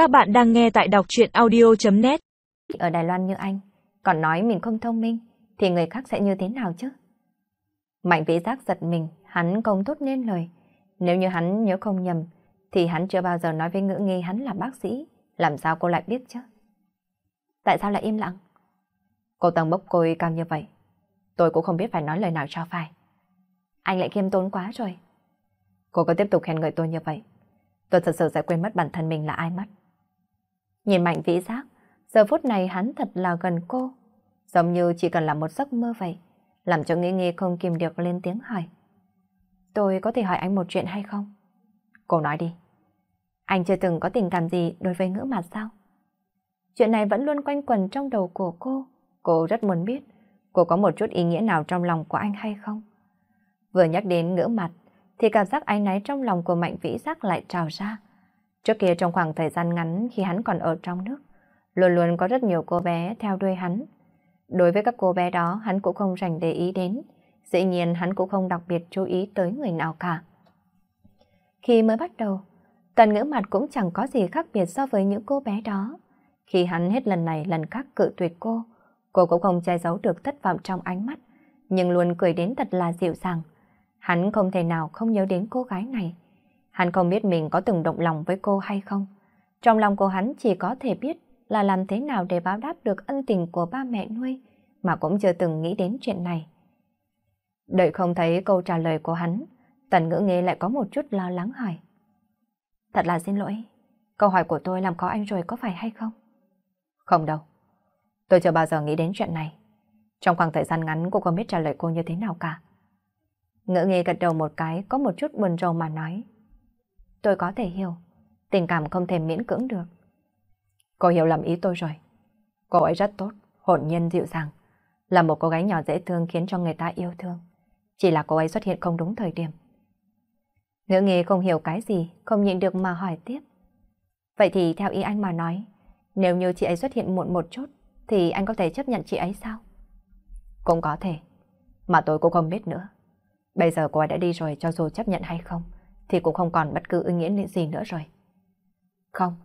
Các bạn đang nghe tại đọc chuyện audio.net Ở Đài Loan như anh, còn nói mình không thông minh, thì người khác sẽ như thế nào chứ? Mạnh vĩ giác giật mình, hắn không thốt nên lời. Nếu như hắn nhớ không nhầm, thì hắn chưa bao giờ nói với ngữ nghi hắn là bác sĩ. Làm sao cô lại biết chứ? Tại sao lại im lặng? Cô tầng bốc côi cao như vậy. Tôi cũng không biết phải nói lời nào cho phải. Anh lại kiêm tốn quá rồi. Cô có tiếp tục khen ngợi tôi như vậy. Tôi thật sự sẽ quên mất bản thân mình là ai mất. Nhìn mạnh vĩ giác, giờ phút này hắn thật là gần cô. Giống như chỉ cần là một giấc mơ vậy. Làm cho nghĩ nghi không kìm được lên tiếng hỏi. Tôi có thể hỏi anh một chuyện hay không? Cô nói đi. Anh chưa từng có tình cảm gì đối với ngữ mặt sao? Chuyện này vẫn luôn quanh quẩn trong đầu của cô. Cô rất muốn biết cô có một chút ý nghĩa nào trong lòng của anh hay không. Vừa nhắc đến ngữ mặt thì cảm giác ánh náy trong lòng của Mạnh Vĩ Giác lại trào ra. Trước kia trong khoảng thời gian ngắn khi hắn còn ở trong nước, luôn luôn có rất nhiều cô bé theo đuôi hắn. Đối với các cô bé đó hắn cũng không dành để ý đến, dĩ nhiên hắn cũng không đặc biệt chú ý tới người nào cả. Khi mới bắt đầu, tần ngữ mặt cũng chẳng có gì khác biệt so với những cô bé đó. Khi hắn hết lần này lần khác cự tuyệt cô, cô cũng không che giấu được thất vọng trong ánh mắt, nhưng luôn cười đến thật là dịu dàng. Hắn không thể nào không nhớ đến cô gái này. Hắn không biết mình có từng động lòng với cô hay không. Trong lòng của hắn chỉ có thể biết là làm thế nào để báo đáp được ân tình của ba mẹ nuôi, mà cũng chưa từng nghĩ đến chuyện này. Đợi không thấy câu trả lời của hắn, tần ngữ nghe lại có một chút lo lắng hỏi. Thật là xin lỗi, câu hỏi của tôi làm khó anh rồi có phải hay không? Không đâu, tôi chưa bao giờ nghĩ đến chuyện này. Trong khoảng thời gian ngắn cô không biết trả lời cô như thế nào cả. Ngữ nghe gật đầu một cái có một chút buồn rầu mà nói. Tôi có thể hiểu, tình cảm không thể miễn cưỡng được. Cô hiểu lầm ý tôi rồi. Cô ấy rất tốt, hồn nhiên dịu dàng. Là một cô gái nhỏ dễ thương khiến cho người ta yêu thương. Chỉ là cô ấy xuất hiện không đúng thời điểm. Ngữ nghề không hiểu cái gì, không nhịn được mà hỏi tiếp. Vậy thì theo ý anh mà nói, nếu như chị ấy xuất hiện muộn một chút, thì anh có thể chấp nhận chị ấy sao? Cũng có thể, mà tôi cũng không biết nữa. Bây giờ cô ấy đã đi rồi cho dù chấp nhận hay không, thì cũng không còn bất cứ ý nghĩa gì nữa rồi. Không,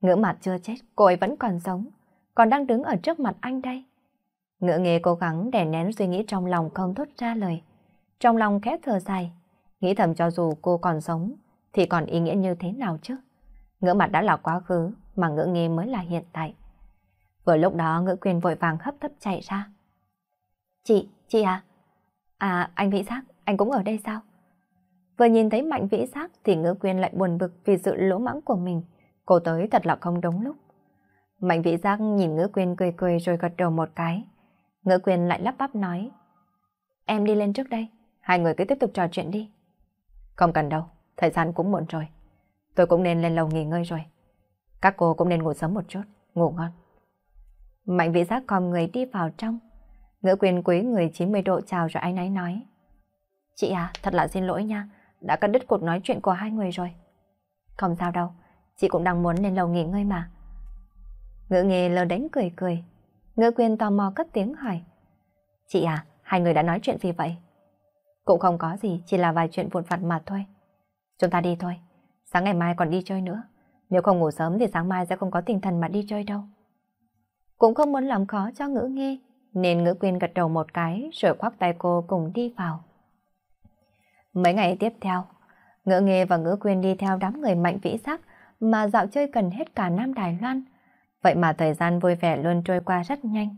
ngữ mặt chưa chết, cô ấy vẫn còn sống, còn đang đứng ở trước mặt anh đây. Ngữ nghề cố gắng đè nén suy nghĩ trong lòng không thốt ra lời. Trong lòng khẽ thở dài, nghĩ thầm cho dù cô còn sống, thì còn ý nghĩa như thế nào chứ? Ngữ mặt đã là quá khứ, mà ngữ nghề mới là hiện tại. Vừa lúc đó ngữ quyền vội vàng hấp tấp chạy ra. Chị, chị à? À, anh Vĩ Giác, anh cũng ở đây sao? Vừa nhìn thấy Mạnh Vĩ Giác thì ngữ quyền lại buồn bực vì sự lỗ mãng của mình. Cô tới thật là không đúng lúc. Mạnh Vĩ Giác nhìn ngữ quyền cười cười rồi gật đầu một cái. Ngữ quyền lại lắp bắp nói. Em đi lên trước đây, hai người cứ tiếp tục trò chuyện đi. Không cần đâu, thời gian cũng muộn rồi. Tôi cũng nên lên lầu nghỉ ngơi rồi. Các cô cũng nên ngủ sớm một chút, ngủ ngon. Mạnh Vĩ Giác còn người đi vào trong. Ngữ quyền quý người 90 độ chào rồi anh ấy nói. Chị à, thật là xin lỗi nha, đã cắt đứt cuộc nói chuyện của hai người rồi. Không sao đâu, chị cũng đang muốn lên lầu nghỉ ngơi mà. Ngữ nghề lờ đánh cười cười. Ngữ quyền tò mò cất tiếng hỏi. Chị à, hai người đã nói chuyện gì vậy? Cũng không có gì, chỉ là vài chuyện vụn vặt mà thôi. Chúng ta đi thôi, sáng ngày mai còn đi chơi nữa. Nếu không ngủ sớm thì sáng mai sẽ không có tinh thần mà đi chơi đâu. Cũng không muốn làm khó cho ngữ nghe, nên ngữ quyên gật đầu một cái rồi khoác tay cô cùng đi vào. Mấy ngày tiếp theo, ngỡ nghề và ngỡ quyên đi theo đám người mạnh vĩ sắc mà dạo chơi cần hết cả Nam Đài Loan. Vậy mà thời gian vui vẻ luôn trôi qua rất nhanh.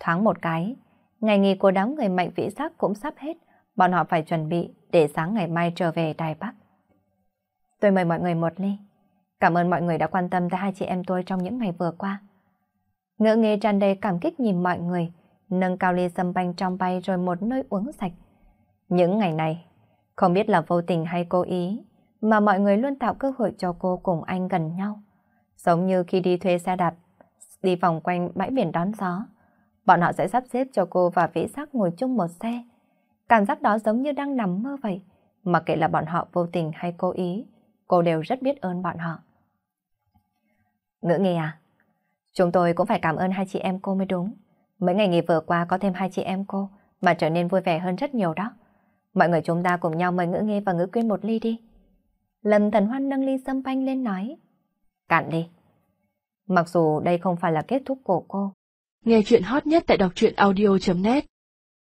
Thoáng một cái, ngày nghỉ của đám người mạnh vĩ sắc cũng sắp hết, bọn họ phải chuẩn bị để sáng ngày mai trở về Đài Bắc. Tôi mời mọi người một ly. Cảm ơn mọi người đã quan tâm tới hai chị em tôi trong những ngày vừa qua. Ngỡ nghề tràn đầy cảm kích nhìn mọi người, nâng cao ly sâm banh trong bay rồi một nơi uống sạch. Những ngày này, không biết là vô tình hay cố ý, mà mọi người luôn tạo cơ hội cho cô cùng anh gần nhau. Giống như khi đi thuê xe đạp, đi vòng quanh bãi biển đón gió, bọn họ sẽ sắp xếp cho cô và vĩ sắc ngồi chung một xe. Cảm giác đó giống như đang nằm mơ vậy, mà kể là bọn họ vô tình hay cố ý, cô đều rất biết ơn bọn họ. Ngữ nghề à? Chúng tôi cũng phải cảm ơn hai chị em cô mới đúng. Mấy ngày nghỉ vừa qua có thêm hai chị em cô mà trở nên vui vẻ hơn rất nhiều đó. Mọi người chúng ta cùng nhau mời ngữ nghe và ngữ quyên một ly đi. Lâm thần hoan nâng ly sâm panh lên nói. Cạn đi, Mặc dù đây không phải là kết thúc của cô. Nghe chuyện hot nhất tại đọc truyện audio.net